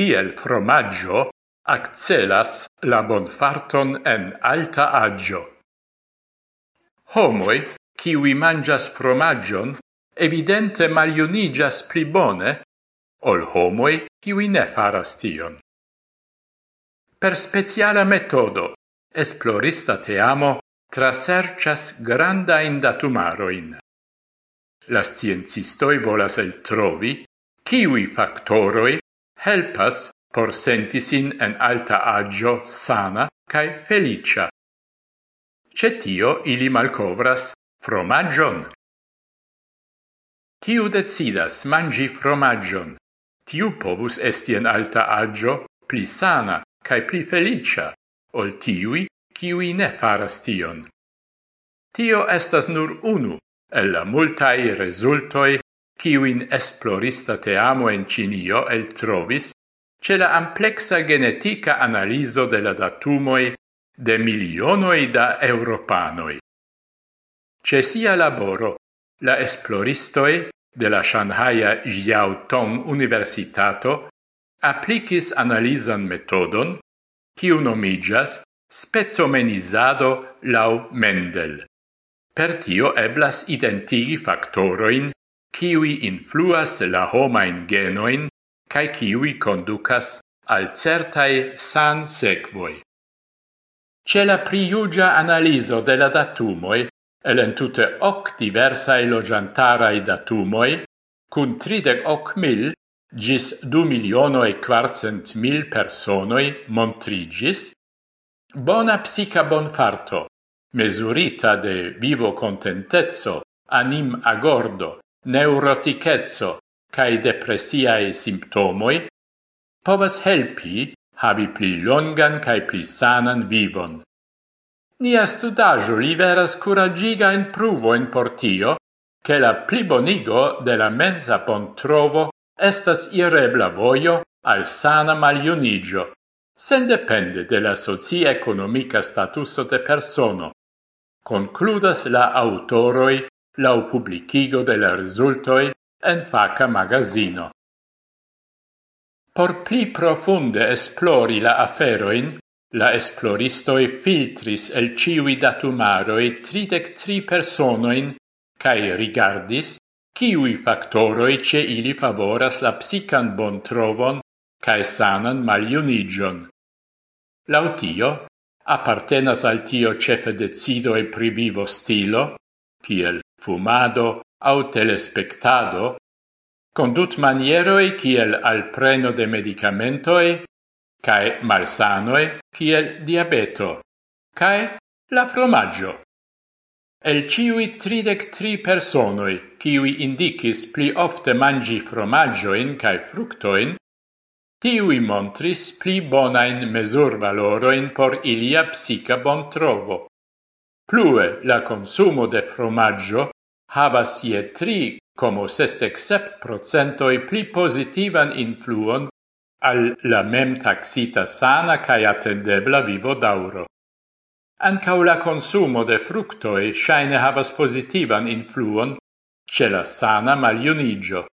kiel fromaggio accelas la bonfarton en alta agio. Homoi, kiwi mangias fromagion, evidente maliunigas pli bone, ol homoi, kiwi ne faras tion. Per speciala metodo, esplorista teamo trasercias grandain datumaroin. La sciencistoi volas el trovi kiwi factoroi helpas por sentisin en alta agio sana cae felicia. Cetio ili malcovras fromagion. Tiu decidas mangi fromagion, tiu povus esti en alta agio pli sana cae pli felicia, ol tiui kiui ne faras tion. Tio estas nur unu el la multai resultoi kiuin esplorista teamo en Cinio el trovis ce la amplexa genetica analiso de la datumoi de milionoi da europanoi. Ce sia laboro, la esploristoi de la Shanhaia Jiao Tong Universitato applicis analisan metodon, kiu nomigas spezomenizado lau Mendel. Per tio eblas identigi factoroin kiwi influas la homain genoin cae kiwi conducas al certai san sequoi. Ce la priugia analiso de la datumoi, el entute hoc diversae logiantarai datumoi, cun tridec hoc mil, gis du miliono e quartcent mil personoi montrigis, bona psica bonfarto, mesurita de vivo contentezzo, anim agordo, neuroticezzo cae depressiae simptomoi povas helpi havi pli longan cae pli sanan vivon. Nia studaggio liveras curagiga in pruvo in portio che la plibonigo de la mensa pontrovo estas irebla voio al sana maliunigio, sen depende de la socia economica statuso de persono. Concludas la autoroi la publicigo de la resultoi en faca magazino. Por pli profunde esplori la aferoin, la esploristoi filtris el ciui datumaroi tridec tri personoin cae rigardis ciui factoroi ce ili favoras la psican bon trovon cae sanan maliunigion. Lautio, appartenas al tio cefe decidoi e vivo stilo, tiel fumado au telespectado, condut manieroi kiel al preno de medicamentoi, cae malsanoi kiel diabeto, cae la fromaggio. El ciui tridec tri personoi, ciui indicis pli ofte mangi fromaggioin cae fructoin, tiui montris pli bonain mesur valoroin por ilia psica bontrovo. Plue, la consumo de fromaggio havas je tri como sestec sep procentoi pli positivan influon al la mem taxita sana cae attendebla vivo dauro. Ancau la consumo de fructoi shaine havas positivan influon ce la sana maliunigio.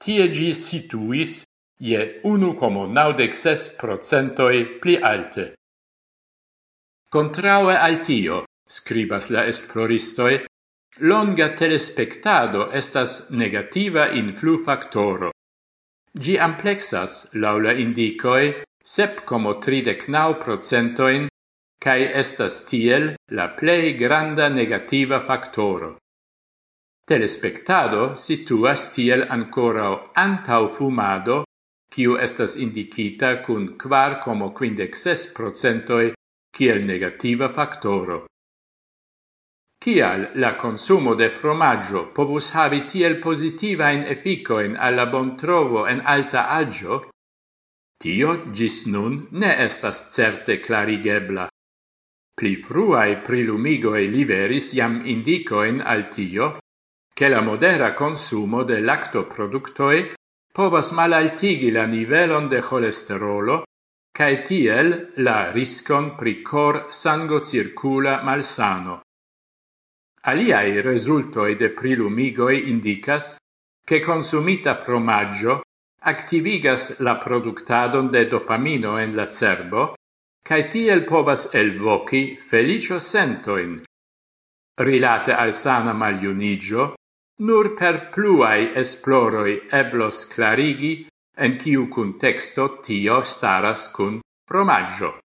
Tie gi situis je 1,96 procentoi pli alte. Contraue al tio, scribas la esploristoi, longa telespectado estas negativa influ factoro. Gi amplexas, laula indicoi, sep como tridec nau procentoin, cae estas tiel la plei granda negativa factoro. Telespectado situas tiel ancora antau fumado, kiu estas indicita cun quar como quindexes procentoi kiel negativa factoro. Tial la consumo de fromaggio povus havi tiel positivain efficoin alla bontrovo en alta agio, tio gis nun ne estas certe clarigebla. Pli fruae prilumigoe liveris jam indicoin al tio, che la modera consumo de lactoproductoi povas malaltigi la nivelon de cholesterolo cae tiel la riscon pri cor sango circula malsano. Aliai resultoi de prilumigoi indicas che consumita fromaggio activigas la productadon de dopamino en la cerbo cae tiel povas elvoci felicio sentoin. Rilate al sana maliunigio, nur per pluai esploroi eblos clarigi en ciu contexto tio staras cun fromaggio.